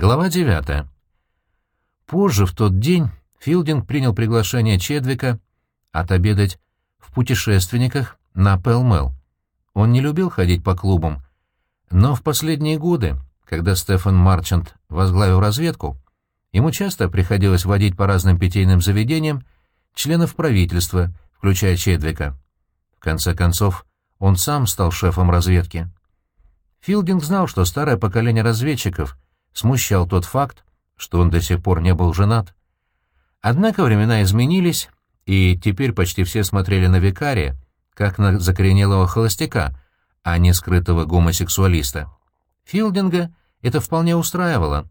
Глава 9. Позже, в тот день, Филдинг принял приглашение Чедвика отобедать в путешественниках на Пелмел. Он не любил ходить по клубам, но в последние годы, когда Стефан Марчант возглавил разведку, ему часто приходилось водить по разным питейным заведениям членов правительства, включая Чедвика. В конце концов, он сам стал шефом разведки. Филдинг знал, что старое поколение разведчиков — смущал тот факт, что он до сих пор не был женат. Однако времена изменились, и теперь почти все смотрели на викария, как на закоренелого холостяка, а не скрытого гомосексуалиста. Филдинга это вполне устраивало.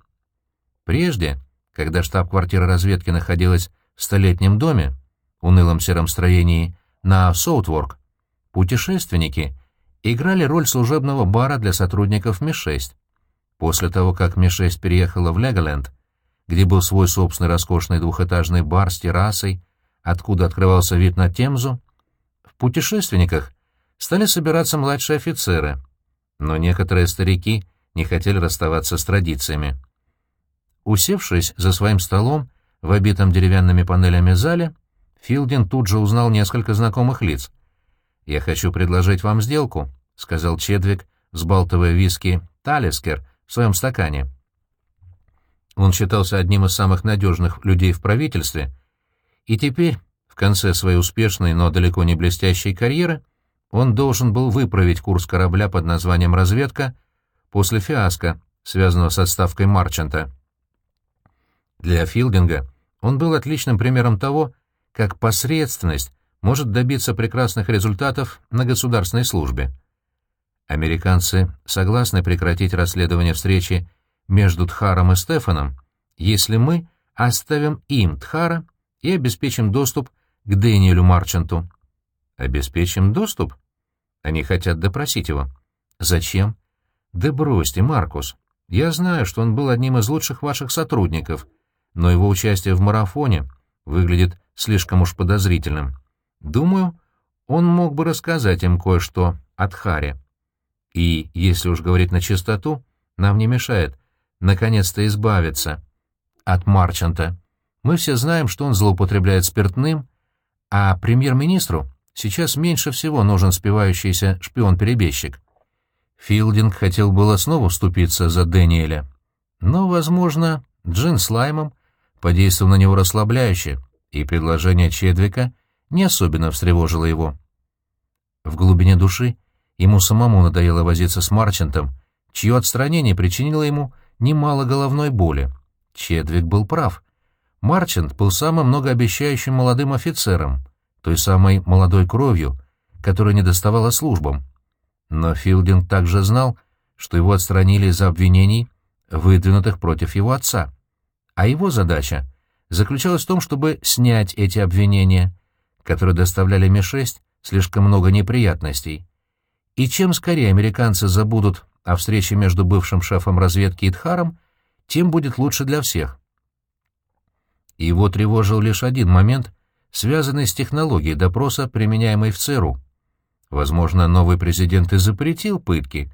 Прежде, когда штаб-квартира разведки находилась в столетнем доме, унылом сером строении на Соутворк, путешественники играли роль служебного бара для сотрудников Ми-6. После того, как Ми-6 переехала в Леголенд, где был свой собственный роскошный двухэтажный бар с террасой, откуда открывался вид на Темзу, в путешественниках стали собираться младшие офицеры, но некоторые старики не хотели расставаться с традициями. Усевшись за своим столом в обитом деревянными панелями зале, Филдин тут же узнал несколько знакомых лиц. «Я хочу предложить вам сделку», — сказал Чедвик, сбалтывая виски «Талискер», в своем стакане. Он считался одним из самых надежных людей в правительстве, и теперь, в конце своей успешной, но далеко не блестящей карьеры, он должен был выправить курс корабля под названием «Разведка» после фиаско, связанного с отставкой Марчанта. Для Филдинга он был отличным примером того, как посредственность может добиться прекрасных результатов на государственной службе. Американцы согласны прекратить расследование встречи между Тхаром и Стефаном, если мы оставим им Тхара и обеспечим доступ к Дэниелю Марчанту. Обеспечим доступ? Они хотят допросить его. Зачем? Да бросьте, Маркус. Я знаю, что он был одним из лучших ваших сотрудников, но его участие в марафоне выглядит слишком уж подозрительным. Думаю, он мог бы рассказать им кое-что о Тхаре. И, если уж говорить на чистоту, нам не мешает наконец-то избавиться от Марчанта. Мы все знаем, что он злоупотребляет спиртным, а премьер-министру сейчас меньше всего нужен спивающийся шпион-перебежчик. Филдинг хотел было снова вступиться за Дэниеля, но, возможно, Джин с Лаймом подействовал на него расслабляюще, и предложение Чедвика не особенно встревожило его. В глубине души Ему самому надоело возиться с Марчантом, чье отстранение причинило ему немало головной боли. Чедвик был прав. Марчант был самым многообещающим молодым офицером, той самой молодой кровью, которая не доставала службам. Но Филдинг также знал, что его отстранили из-за обвинений, выдвинутых против его отца. А его задача заключалась в том, чтобы снять эти обвинения, которые доставляли Ми-6 слишком много неприятностей, и чем скорее американцы забудут о встрече между бывшим шефом разведки Идхаром, тем будет лучше для всех. Его тревожил лишь один момент, связанный с технологией допроса, применяемой в ЦРУ. Возможно, новый президент и запретил пытки,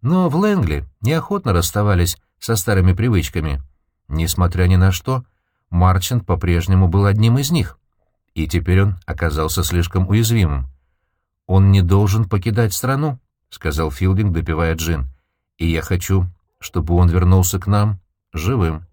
но в Лэнгли неохотно расставались со старыми привычками. Несмотря ни на что, Марчант по-прежнему был одним из них, и теперь он оказался слишком уязвимым. «Он не должен покидать страну», — сказал Филдинг, допивая джин. «И я хочу, чтобы он вернулся к нам живым».